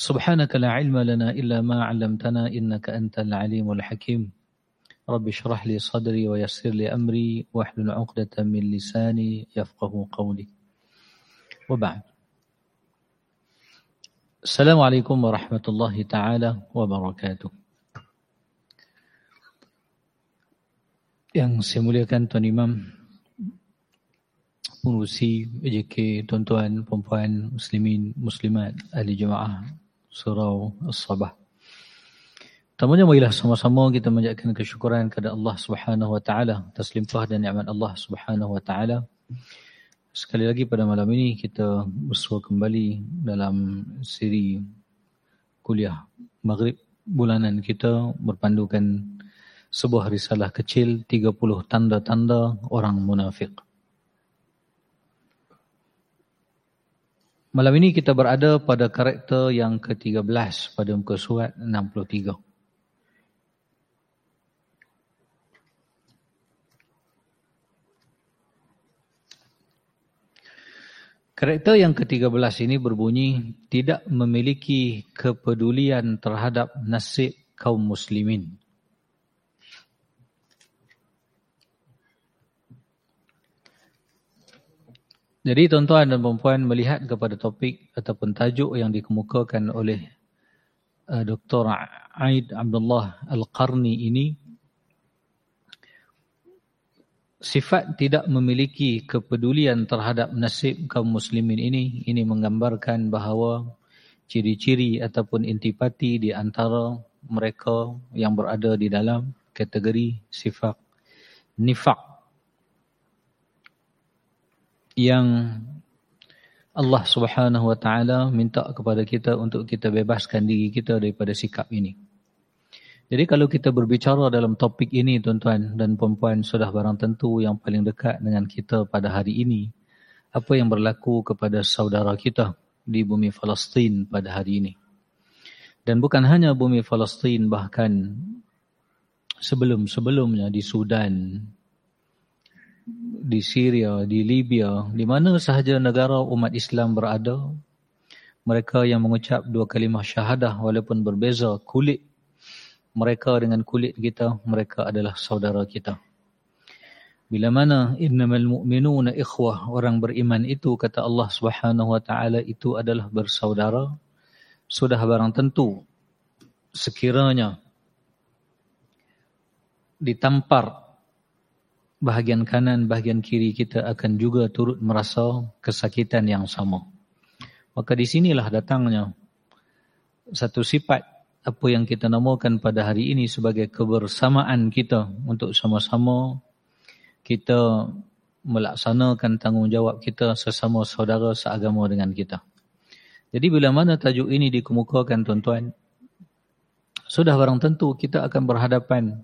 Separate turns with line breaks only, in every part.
سبحانك لا علم لنا إلا ما علمتنا إنك أنت العليم الحكيم. رب اشرح لي صدري ويسر لي أمري واحلل عقدة من لساني يفقه قولي. وبعد. السلام عليكم ورحمة الله تعالى وبركاته. Yang saya muliakan Tuan Imam, pengurusi AJK, tuan-tuan, perempuan, muslimin, muslimat, ahli jemaah, surau as-sabah. Pertamanya marilah sama-sama kita menjadikan kesyukuran kepada Allah Subhanahu wa taala atas limpah dan nikmat Allah Subhanahu wa taala. Sekali lagi pada malam ini kita bersua kembali dalam siri kuliah Maghrib bulanan kita berpandukan sebuah risalah kecil 30 tanda-tanda orang munafik. Malam ini kita berada pada karakter yang ke-13 pada muka surat 63. Karakter yang ke-13 ini berbunyi tidak memiliki kepedulian terhadap nasib kaum muslimin. Jadi tuan-tuan dan puan melihat kepada topik ataupun tajuk yang dikemukakan oleh uh, Dr. Aid Abdullah Al-Qarni ini sifat tidak memiliki kepedulian terhadap nasib kaum muslimin ini ini menggambarkan bahawa ciri-ciri ataupun intipati di antara mereka yang berada di dalam kategori sifat nifak yang Allah Subhanahu wa taala minta kepada kita untuk kita bebaskan diri kita daripada sikap ini. Jadi kalau kita berbicara dalam topik ini tuan-tuan dan puan-puan sudah barang tentu yang paling dekat dengan kita pada hari ini apa yang berlaku kepada saudara kita di bumi Palestin pada hari ini. Dan bukan hanya bumi Palestin bahkan sebelum-sebelumnya di Sudan, di Syria, di Libya, di mana sahaja negara umat Islam berada, mereka yang mengucap dua kalimah syahadah walaupun berbeza kulit mereka dengan kulit kita, mereka adalah saudara kita. Bila mana innamal mu'minuna ikhwah, orang beriman itu kata Allah Subhanahu wa taala itu adalah bersaudara, sudah barang tentu sekiranya ditampar bahagian kanan, bahagian kiri kita akan juga turut merasa kesakitan yang sama. Maka di sinilah datangnya satu sifat apa yang kita namakan pada hari ini sebagai kebersamaan kita untuk sama-sama kita melaksanakan tanggungjawab kita sesama saudara seagama dengan kita. Jadi bila mana tajuk ini dikemukakan tuan-tuan, sudah barang tentu kita akan berhadapan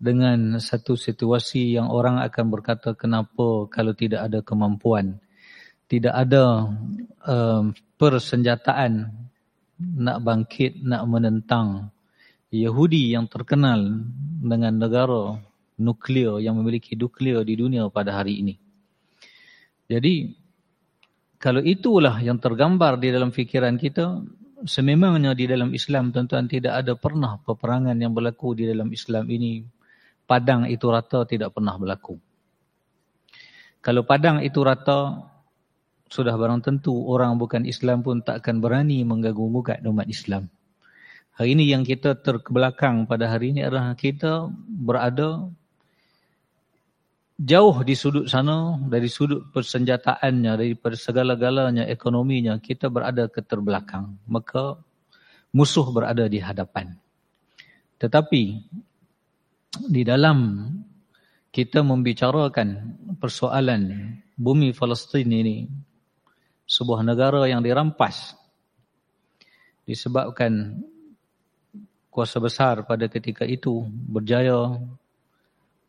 dengan satu situasi yang orang akan berkata kenapa kalau tidak ada kemampuan, tidak ada um, persenjataan nak bangkit, nak menentang Yahudi yang terkenal dengan negara nuklear yang memiliki nuklear di dunia pada hari ini. Jadi, kalau itulah yang tergambar di dalam fikiran kita, sememangnya di dalam Islam, tuan-tuan, tidak ada pernah peperangan yang berlaku di dalam Islam ini padang itu rata tidak pernah berlaku. Kalau padang itu rata, sudah barang tentu orang bukan Islam pun tak akan berani mengganggu muka umat Islam. Hari ini yang kita terbelakang pada hari ini adalah kita berada jauh di sudut sana, dari sudut persenjataannya, dari segala-galanya, ekonominya, kita berada ke terbelakang. Maka musuh berada di hadapan. Tetapi di dalam kita membicarakan persoalan bumi Palestin ini sebuah negara yang dirampas disebabkan kuasa besar pada ketika itu berjaya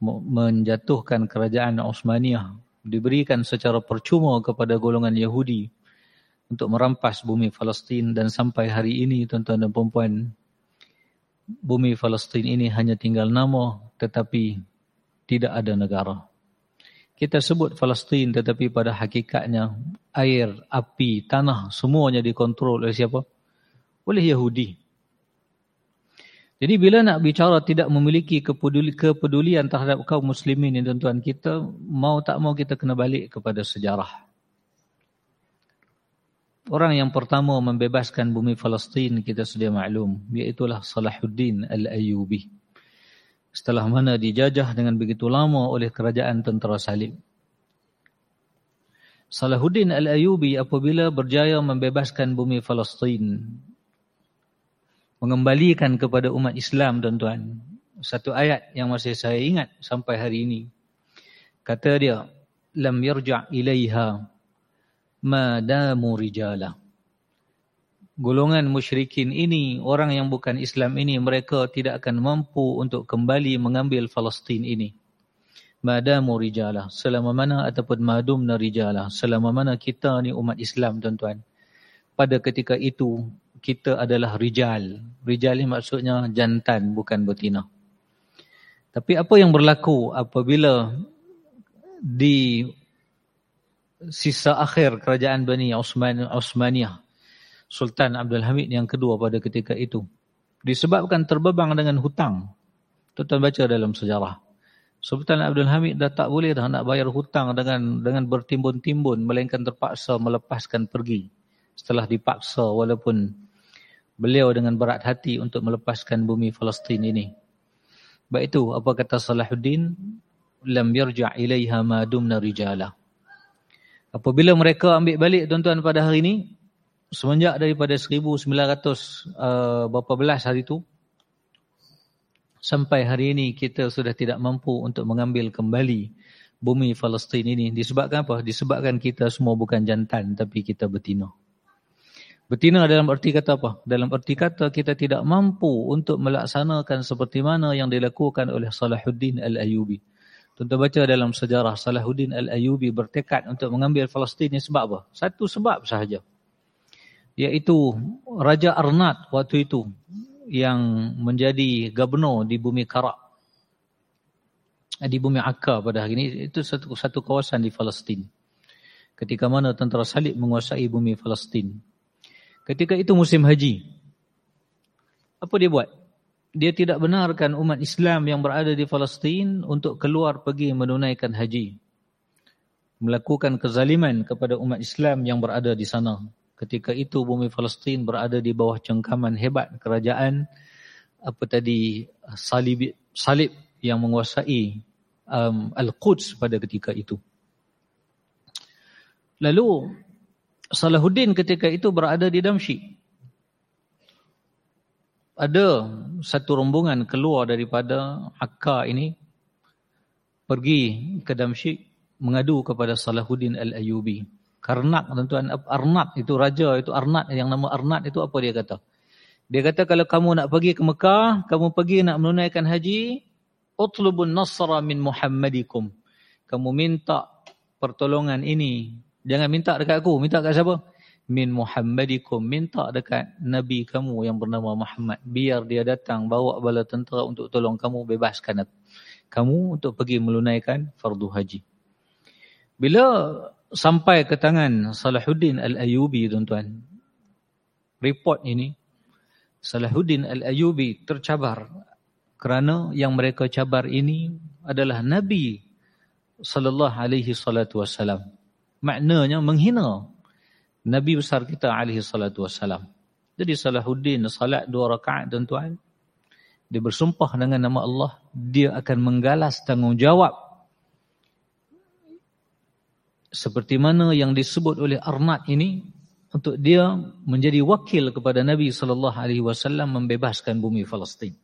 menjatuhkan kerajaan Osmaniyah diberikan secara percuma kepada golongan Yahudi untuk merampas bumi Palestin. Dan sampai hari ini tuan-tuan dan puan-puan bumi Palestin ini hanya tinggal nama tetapi tidak ada negara. Kita sebut Palestin tetapi pada hakikatnya air, api, tanah semuanya dikontrol oleh siapa? oleh Yahudi. Jadi bila nak bicara tidak memiliki kepedulian terhadap kaum muslimin ini tuan-tuan, kita mau tak mau kita kena balik kepada sejarah. Orang yang pertama membebaskan bumi Palestin kita sudah maklum, iaitulah Salahuddin Al-Ayyubi. Setelah mana dijajah dengan begitu lama oleh kerajaan tentera salib. Salahuddin Al-Ayyubi apabila berjaya membebaskan bumi Palestin mengembalikan kepada umat Islam tuan-tuan. Satu ayat yang masih saya ingat sampai hari ini. Kata dia, lam yarja' ilaiha ma damu rijala. Golongan musyrikin ini, orang yang bukan Islam ini, mereka tidak akan mampu untuk kembali mengambil Palestin ini. Madamu rijalah. Selama mana ataupun madumna rijalah. Selama mana kita ni umat Islam tuan-tuan. Pada ketika itu, kita adalah rijal. Rijal ini maksudnya jantan bukan betina. Tapi apa yang berlaku apabila di sisa akhir kerajaan Bani Osman, Osmaniyah, Sultan Abdul Hamid yang kedua pada ketika itu, disebabkan terbebang dengan hutang. Tuan baca dalam sejarah. Sultan Abdul Hamid dah tak boleh dah nak bayar hutang dengan dengan bertimbun-timbun, melainkan terpaksa melepaskan pergi. Setelah dipaksa walaupun beliau dengan berat hati untuk melepaskan bumi Palestin ini. Baik itu apa kata Salahuddin lam yarja' ilaiha ma dumna rijala. Apabila mereka ambil balik tuan-tuan pada hari ini semenjak daripada 1900 uh, berapa belas hari itu sampai hari ini kita sudah tidak mampu untuk mengambil kembali bumi Palestin ini disebabkan apa? Disebabkan kita semua bukan jantan tapi kita betina. Betina dalam arti kata apa? Dalam arti kata kita tidak mampu untuk melaksanakan seperti mana yang dilakukan oleh Salahuddin Al-Ayubi. Tentu baca dalam sejarah Salahuddin Al-Ayubi bertekad untuk mengambil Palestin ini sebab apa? Satu sebab sahaja. Iaitu Raja Arnat waktu itu yang menjadi gubernur di bumi Karak. Di bumi Akka pada hari ini. Itu satu, satu kawasan di Palestin. Ketika mana tentera salib menguasai bumi Palestin. Ketika itu musim haji. Apa dia buat? Dia tidak benarkan umat Islam yang berada di Palestin untuk keluar pergi menunaikan haji. Melakukan kezaliman kepada umat Islam yang berada di sana. Ketika itu bumi Palestin berada di bawah cengkaman hebat kerajaan apa tadi salib, salib yang menguasai um, Al-Quds pada ketika itu. Lalu Salahuddin ketika itu berada di Damsyik. Ada satu rombongan keluar daripada Akka ini pergi ke Damsyik mengadu kepada Salahuddin Al-Ayubi. Karnak tuan-tuan, Arnat itu raja, itu Arnat yang nama Arnat itu apa dia kata? Dia kata kalau kamu nak pergi ke Mekah, kamu pergi nak menunaikan haji, utlubun nasra min Muhammadikum. Kamu minta pertolongan ini Jangan minta dekat aku. Minta dekat siapa? Min Muhammadikum. Minta dekat Nabi kamu yang bernama Muhammad. Biar dia datang bawa bala tentera untuk tolong kamu bebaskan aku. Kamu untuk pergi melunaikan fardu haji. Bila sampai ke tangan Salahuddin Al-Ayubi tuan-tuan. Report ini. Salahuddin Al-Ayubi tercabar. Kerana yang mereka cabar ini adalah Nabi sallallahu alaihi salatu maknanya menghina Nabi besar kita alaihi salatu wassalam. Jadi Salahuddin salat dua rakaat tuan-tuan. Dia bersumpah dengan nama Allah. Dia akan menggalas tanggungjawab. Seperti mana yang disebut oleh Arnat ini. Untuk dia menjadi wakil kepada Nabi SAW membebaskan bumi Palestin.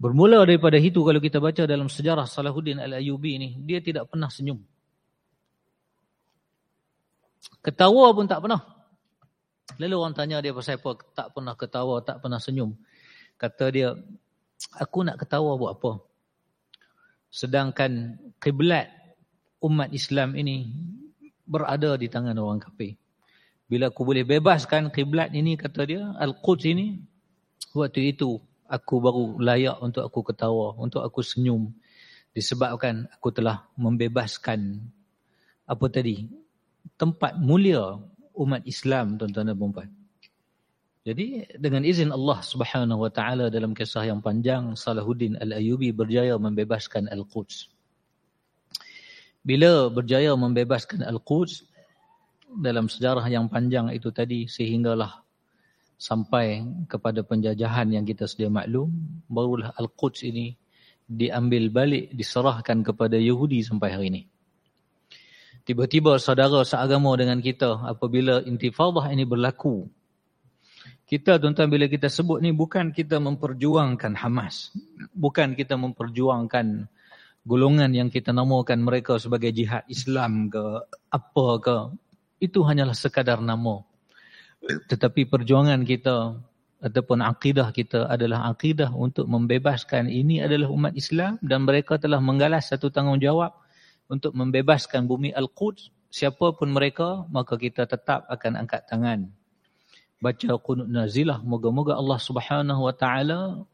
Bermula daripada itu kalau kita baca dalam sejarah Salahuddin Al-Ayubi ini. Dia tidak pernah senyum. Ketawa pun tak pernah. Lalu orang tanya dia pasal apa, tak pernah ketawa, tak pernah senyum. Kata dia, aku nak ketawa buat apa? Sedangkan kiblat umat Islam ini berada di tangan orang kafir. Bila aku boleh bebaskan kiblat ini, kata dia, Al-Quds ini, waktu itu aku baru layak untuk aku ketawa, untuk aku senyum. Disebabkan aku telah membebaskan apa tadi tempat mulia umat Islam tuan-tuan dan puan Jadi dengan izin Allah Subhanahu wa taala dalam kisah yang panjang Salahuddin Al-Ayyubi berjaya membebaskan Al-Quds. Bila berjaya membebaskan Al-Quds dalam sejarah yang panjang itu tadi sehinggalah sampai kepada penjajahan yang kita sedia maklum barulah Al-Quds ini diambil balik diserahkan kepada Yahudi sampai hari ini. Tiba-tiba saudara seagama dengan kita apabila intifadah ini berlaku kita tuan-tuan bila kita sebut ni bukan kita memperjuangkan Hamas. Bukan kita memperjuangkan golongan yang kita namakan mereka sebagai jihad Islam ke apa ke. Itu hanyalah sekadar nama. Tetapi perjuangan kita ataupun akidah kita adalah akidah untuk membebaskan ini adalah umat Islam dan mereka telah menggalas satu tanggungjawab untuk membebaskan bumi Al-Quds. Siapapun mereka, maka kita tetap akan angkat tangan baca qunut nazilah moga-moga Allah Subhanahu wa taala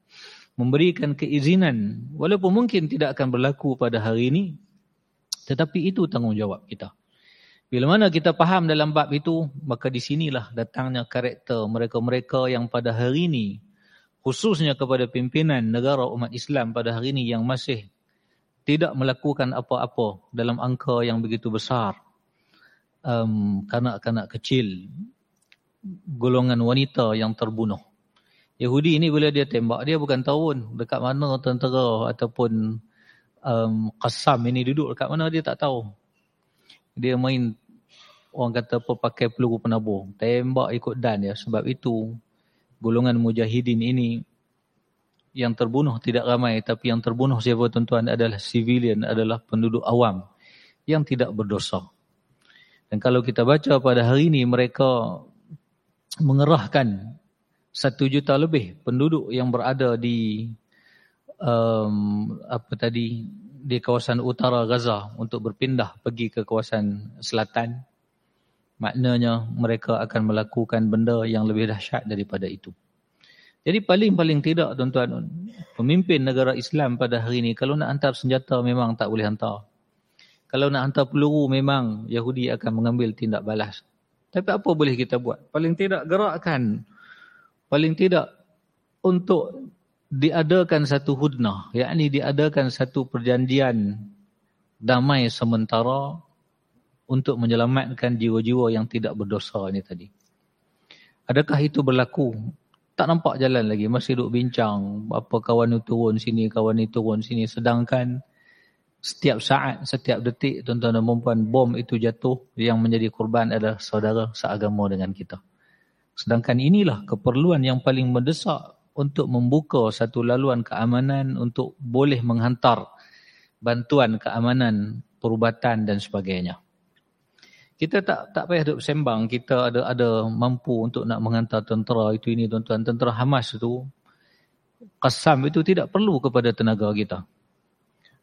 memberikan keizinan walaupun mungkin tidak akan berlaku pada hari ini tetapi itu tanggungjawab kita bila mana kita faham dalam bab itu maka di sinilah datangnya karakter mereka-mereka yang pada hari ini khususnya kepada pimpinan negara umat Islam pada hari ini yang masih tidak melakukan apa-apa dalam angka yang begitu besar um, kanak-kanak kecil golongan wanita yang terbunuh. Yahudi ini bila dia tembak, dia bukan tahu pun dekat mana tentera ataupun um, Qassam ini duduk dekat mana, dia tak tahu. Dia main, orang kata apa, pakai peluru penabur. Tembak ikut dan ya. Sebab itu, golongan mujahidin ini yang terbunuh tidak ramai. Tapi yang terbunuh siapa tuan-tuan adalah civilian, adalah penduduk awam yang tidak berdosa. Dan kalau kita baca pada hari ini, mereka mengerahkan satu juta lebih penduduk yang berada di um, apa tadi di kawasan utara Gaza untuk berpindah pergi ke kawasan selatan maknanya mereka akan melakukan benda yang lebih dahsyat daripada itu jadi paling-paling tidak tuan-tuan pemimpin negara Islam pada hari ini kalau nak hantar senjata memang tak boleh hantar kalau nak hantar peluru memang Yahudi akan mengambil tindak balas tapi apa boleh kita buat? Paling tidak gerakkan. Paling tidak untuk diadakan satu hudnah. Yakni diadakan satu perjanjian damai sementara untuk menyelamatkan jiwa-jiwa yang tidak berdosa ini tadi. Adakah itu berlaku? Tak nampak jalan lagi. Masih duduk bincang. Apa kawan itu turun sini, kawan itu turun sini. Sedangkan setiap saat, setiap detik tuan-tuan dan perempuan bom itu jatuh yang menjadi korban adalah saudara seagama dengan kita. Sedangkan inilah keperluan yang paling mendesak untuk membuka satu laluan keamanan untuk boleh menghantar bantuan keamanan, perubatan dan sebagainya. Kita tak tak payah duduk sembang, kita ada ada mampu untuk nak menghantar tentera itu ini tuan-tuan. Tentera Hamas itu, Qassam itu tidak perlu kepada tenaga kita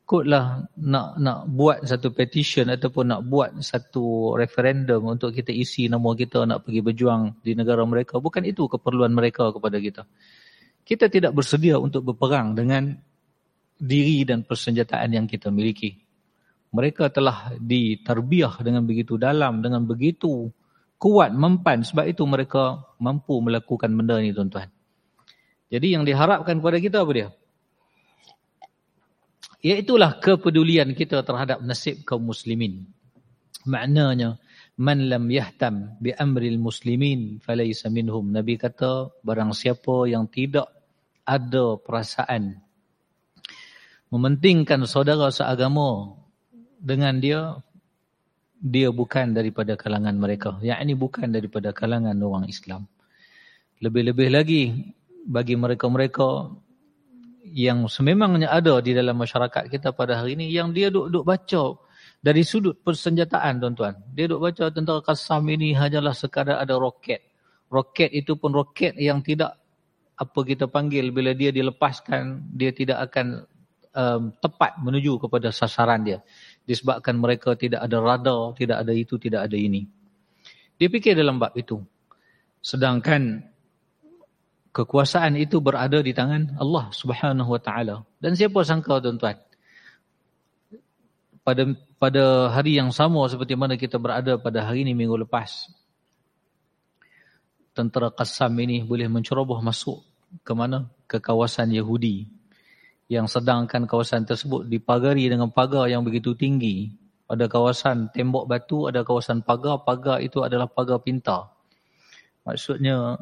ikutlah nak nak buat satu petition ataupun nak buat satu referendum untuk kita isi nama kita nak pergi berjuang di negara mereka. Bukan itu keperluan mereka kepada kita. Kita tidak bersedia untuk berperang dengan diri dan persenjataan yang kita miliki. Mereka telah ditarbiah dengan begitu dalam, dengan begitu kuat, mempan. Sebab itu mereka mampu melakukan benda ini tuan-tuan. Jadi yang diharapkan kepada kita apa dia? Iaitulah kepedulian kita terhadap nasib kaum muslimin. Maknanya, man lam yahtam bi amril muslimin falaysa minhum. Nabi kata, barang siapa yang tidak ada perasaan mementingkan saudara seagama dengan dia, dia bukan daripada kalangan mereka. Yang ini bukan daripada kalangan orang Islam. Lebih-lebih lagi, bagi mereka-mereka yang sememangnya ada di dalam masyarakat kita pada hari ini yang dia duk, duk baca dari sudut persenjataan tuan-tuan. Dia duk baca tentang Qassam ini hanyalah sekadar ada roket. Roket itu pun roket yang tidak apa kita panggil bila dia dilepaskan dia tidak akan um, tepat menuju kepada sasaran dia. Disebabkan mereka tidak ada radar, tidak ada itu, tidak ada ini. Dia fikir dalam bab itu. Sedangkan kekuasaan itu berada di tangan Allah Subhanahu wa taala. Dan siapa sangka tuan-tuan? Pada pada hari yang sama seperti mana kita berada pada hari ini minggu lepas. tentera Qassam ini boleh menceroboh masuk ke mana? Ke kawasan Yahudi. Yang sedangkan kawasan tersebut dipagari dengan pagar yang begitu tinggi. Ada kawasan tembok batu, ada kawasan pagar. Pagar itu adalah pagar pintar. Maksudnya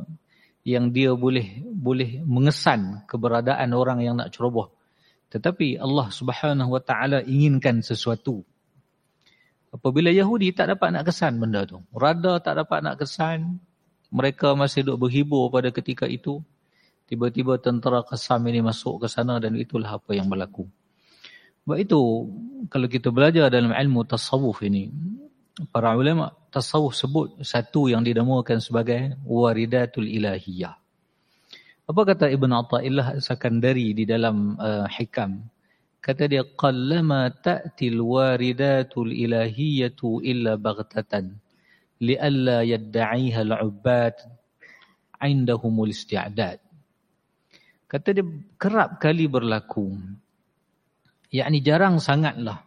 yang dia boleh boleh mengesan keberadaan orang yang nak ceroboh. Tetapi Allah Subhanahu Wa Taala inginkan sesuatu. Apabila Yahudi tak dapat nak kesan benda tu, rada tak dapat nak kesan, mereka masih duduk berhibur pada ketika itu, Tiba-tiba tentera kesam ini masuk ke sana dan itulah apa yang berlaku. Sebab itu kalau kita belajar dalam ilmu tasawuf ini, para ulama tasawuf sebut satu yang dinamakan sebagai waridatul ilahiyah. Apa kata Ibn Atta'illah Sakandari di dalam uh, hikam? Kata dia, Qallama ta'til waridatul ilahiyatu illa baghtatan. Lialla yadda'iha al-ubbat indahumul isti'adad. Kata dia, kerap kali berlaku. Yakni jarang sangatlah.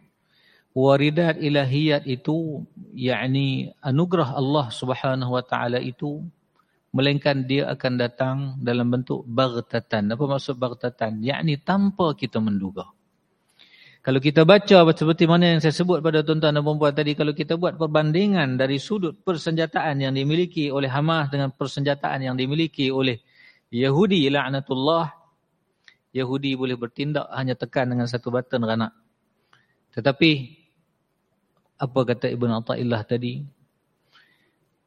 Waridat ilahiyat itu, yakni anugerah Allah subhanahu wa ta'ala itu, melainkan dia akan datang dalam bentuk baghtatan. Apa maksud baghtatan? Yakni tanpa kita menduga. Kalau kita baca seperti mana yang saya sebut pada tuan-tuan dan perempuan tadi, kalau kita buat perbandingan dari sudut persenjataan yang dimiliki oleh Hamas dengan persenjataan yang dimiliki oleh Yahudi, la'natullah, Yahudi boleh bertindak hanya tekan dengan satu button ranak. Tetapi, apa kata Ibn Atta'illah tadi?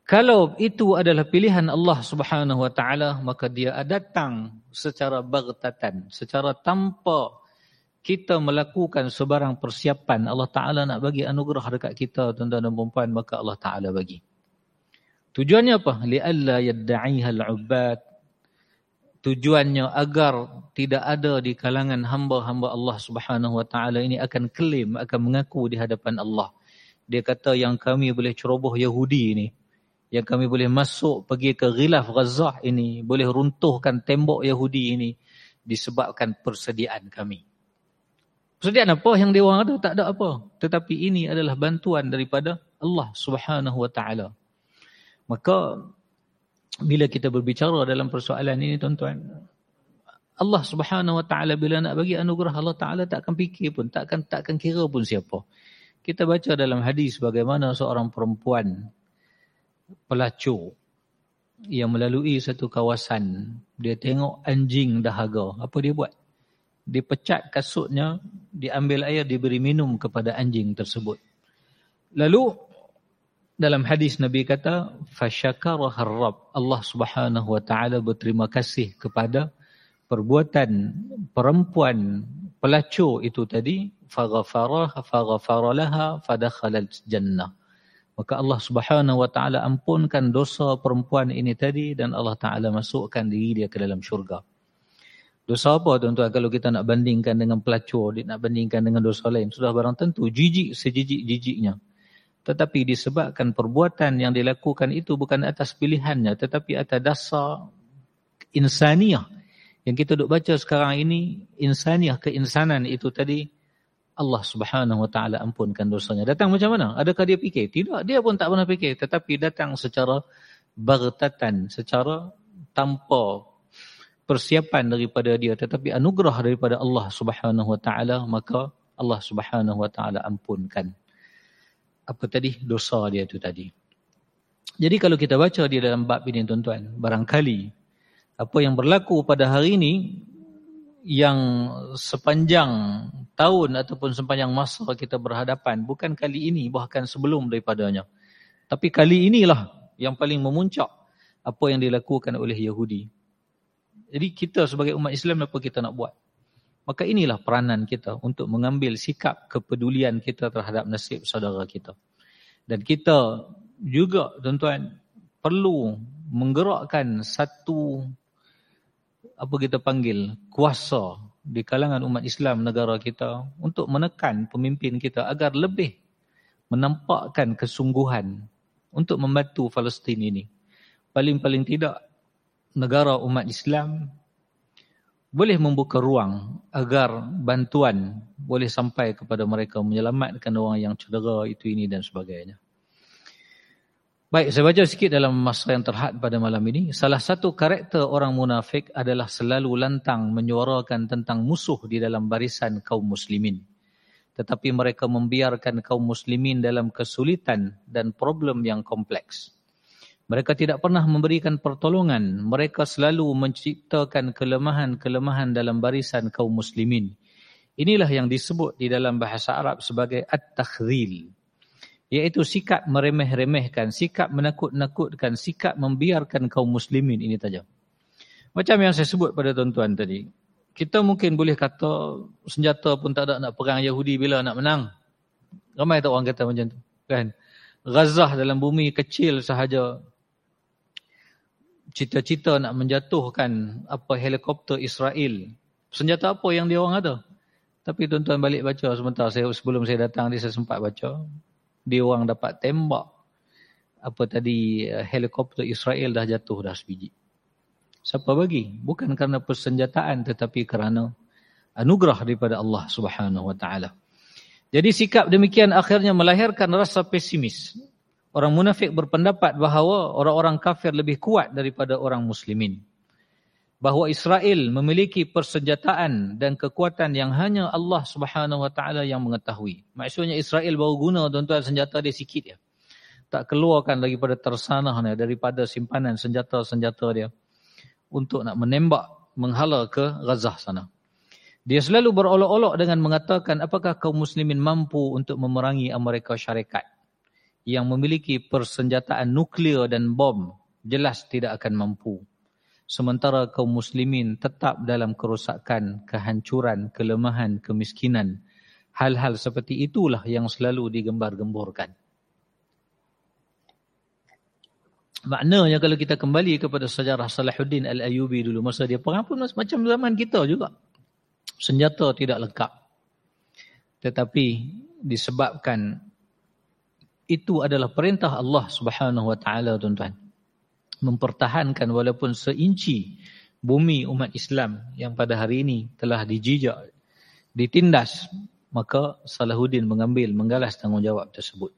Kalau itu adalah pilihan Allah subhanahu wa ta'ala, maka dia datang secara bagtatan, secara tanpa kita melakukan sebarang persiapan Allah Ta'ala nak bagi anugerah dekat kita tuan-tuan dan perempuan maka Allah Ta'ala bagi tujuannya apa? li'alla yadda'iha al'ubad tujuannya agar tidak ada di kalangan hamba-hamba Allah Subhanahu Wa Ta'ala ini akan klaim, akan mengaku di hadapan Allah dia kata yang kami boleh ceroboh Yahudi ini yang kami boleh masuk pergi ke Ghilaf Ghazah ini boleh runtuhkan tembok Yahudi ini disebabkan persediaan kami Persediaan apa yang dia ada? Tak ada apa. Tetapi ini adalah bantuan daripada Allah subhanahu wa ta'ala. Maka, bila kita berbicara dalam persoalan ini, tuan-tuan, Allah subhanahu wa ta'ala bila nak bagi anugerah Allah ta'ala tak akan fikir pun, tak akan, tak akan kira pun siapa. Kita baca dalam hadis bagaimana seorang perempuan pelacur yang melalui satu kawasan, dia tengok anjing dahaga. Apa dia buat? dipecat kasutnya, diambil air, diberi minum kepada anjing tersebut. Lalu dalam hadis Nabi kata, "Fasyakarah Rabb." Allah Subhanahu wa taala berterima kasih kepada perbuatan perempuan pelacur itu tadi, faghfarah faghfaralaha fadakhalat jannah. Maka Allah Subhanahu wa taala ampunkan dosa perempuan ini tadi dan Allah taala masukkan diri dia ke dalam syurga. Dosa apa tuan-tuan kalau kita nak bandingkan dengan pelacur, nak bandingkan dengan dosa lain. Sudah barang tentu, jijik sejijik-jijiknya. Tetapi disebabkan perbuatan yang dilakukan itu bukan atas pilihannya. Tetapi atas dasar insaniah. Yang kita duk baca sekarang ini, insaniah, keinsanan itu tadi, Allah subhanahu wa ta'ala ampunkan dosanya. Datang macam mana? Adakah dia fikir? Tidak, dia pun tak pernah fikir. Tetapi datang secara bagtatan, secara tanpa persiapan daripada dia tetapi anugerah daripada Allah Subhanahu wa taala maka Allah Subhanahu wa taala ampunkan apa tadi? Dosa dia tu tadi. Jadi kalau kita baca di dalam bab ini tuan-tuan barangkali apa yang berlaku pada hari ini yang sepanjang tahun ataupun sepanjang masa kita berhadapan bukan kali ini bahkan sebelum daripadanya. Tapi kali inilah yang paling memuncak apa yang dilakukan oleh Yahudi. Jadi kita sebagai umat Islam apa kita nak buat? Maka inilah peranan kita untuk mengambil sikap kepedulian kita terhadap nasib saudara kita. Dan kita juga tuan-tuan perlu menggerakkan satu apa kita panggil kuasa di kalangan umat Islam negara kita untuk menekan pemimpin kita agar lebih menampakkan kesungguhan untuk membantu Palestin ini. Paling-paling tidak negara umat Islam boleh membuka ruang agar bantuan boleh sampai kepada mereka menyelamatkan orang yang cedera itu ini dan sebagainya. Baik, saya baca sikit dalam masa yang terhad pada malam ini. Salah satu karakter orang munafik adalah selalu lantang menyuarakan tentang musuh di dalam barisan kaum muslimin. Tetapi mereka membiarkan kaum muslimin dalam kesulitan dan problem yang kompleks. Mereka tidak pernah memberikan pertolongan. Mereka selalu menciptakan kelemahan-kelemahan dalam barisan kaum muslimin. Inilah yang disebut di dalam bahasa Arab sebagai at-takhdhil iaitu sikap meremeh-remehkan, sikap menakut-nakutkan, sikap membiarkan kaum muslimin ini tajam. Macam yang saya sebut pada tuan-tuan tadi. Kita mungkin boleh kata senjata pun tak ada nak perang Yahudi bila nak menang. Ramai tak orang kata macam tu. Kan? Gazah dalam bumi kecil sahaja. Cita-cita nak menjatuhkan apa helikopter Israel. Senjata apa yang dia orang ada? Tapi tuan-tuan balik baca sebentar saya sebelum saya datang dia saya sempat baca dia orang dapat tembak apa tadi eh, helikopter Israel dah jatuh dah sebiji. Siapa bagi? Bukan kerana persenjataan tetapi kerana anugerah daripada Allah Subhanahu wa taala. Jadi sikap demikian akhirnya melahirkan rasa pesimis. Orang munafik berpendapat bahawa orang-orang kafir lebih kuat daripada orang muslimin bahawa Israel memiliki persenjataan dan kekuatan yang hanya Allah Subhanahu Wa Taala yang mengetahui. Maksudnya Israel baru guna tuan-tuan senjata dia sikit ya. Tak keluarkan daripada tersanah dia, daripada simpanan senjata-senjata dia untuk nak menembak menghala ke Gaza sana. Dia selalu berolok-olok dengan mengatakan apakah kaum muslimin mampu untuk memerangi Amerika Syarikat yang memiliki persenjataan nuklear dan bom jelas tidak akan mampu sementara kaum muslimin tetap dalam kerosakan, kehancuran, kelemahan, kemiskinan. Hal-hal seperti itulah yang selalu digembar-gemburkan. Maknanya kalau kita kembali kepada sejarah Salahuddin Al-Ayubi dulu masa dia perang pun macam zaman kita juga. Senjata tidak lengkap. Tetapi disebabkan itu adalah perintah Allah Subhanahu wa taala tuan-tuan mempertahankan walaupun seinci bumi umat Islam yang pada hari ini telah dijijak, ditindas, maka Salahuddin mengambil, menggalas tanggungjawab tersebut.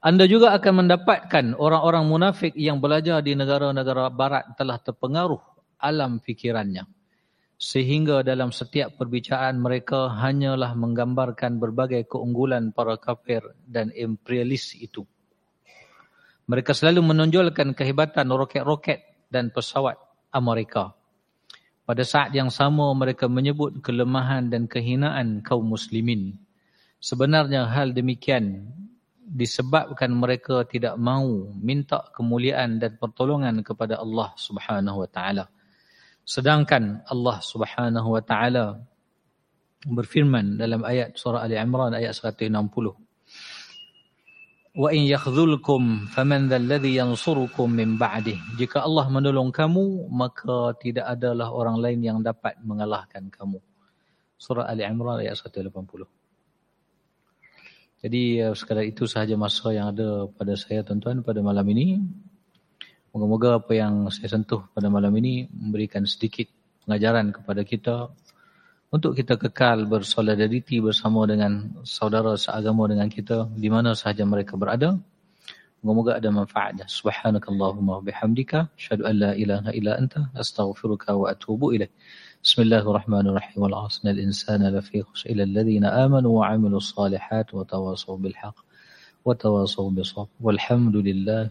Anda juga akan mendapatkan orang-orang munafik yang belajar di negara-negara barat telah terpengaruh alam fikirannya. Sehingga dalam setiap perbicaraan mereka hanyalah menggambarkan berbagai keunggulan para kafir dan imperialis itu. Mereka selalu menonjolkan kehebatan roket-roket dan pesawat Amerika. Pada saat yang sama mereka menyebut kelemahan dan kehinaan kaum muslimin. Sebenarnya hal demikian disebabkan mereka tidak mahu minta kemuliaan dan pertolongan kepada Allah Subhanahu wa taala. Sedangkan Allah Subhanahu wa taala berfirman dalam ayat surah Ali Imran ayat 160 wa in yakhdhulkum faman dhal ladhi yansurukum min ba'dih jika Allah menolong kamu maka tidak adalah orang lain yang dapat mengalahkan kamu. Surah ali imran ayat 180 jadi uh, sekadar itu sahaja masa yang ada pada saya tuan-tuan pada malam ini moga-moga apa yang saya sentuh pada malam ini memberikan sedikit pengajaran kepada kita untuk kita kekal bersolidariti bersama dengan saudara seagama dengan kita di mana sahaja mereka berada. Moga-moga ada manfaatnya. Subhanakallahumma bihamdika. Asyadu an la ilaha illa anta. Astaghfiruka wa atubu ilaih. Bismillahirrahmanirrahim. Wal asnal insana lafi khus ila alladhina amanu wa amilu salihat wa tawasaw bil haq wa tawasaw bisab. Walhamdulillah.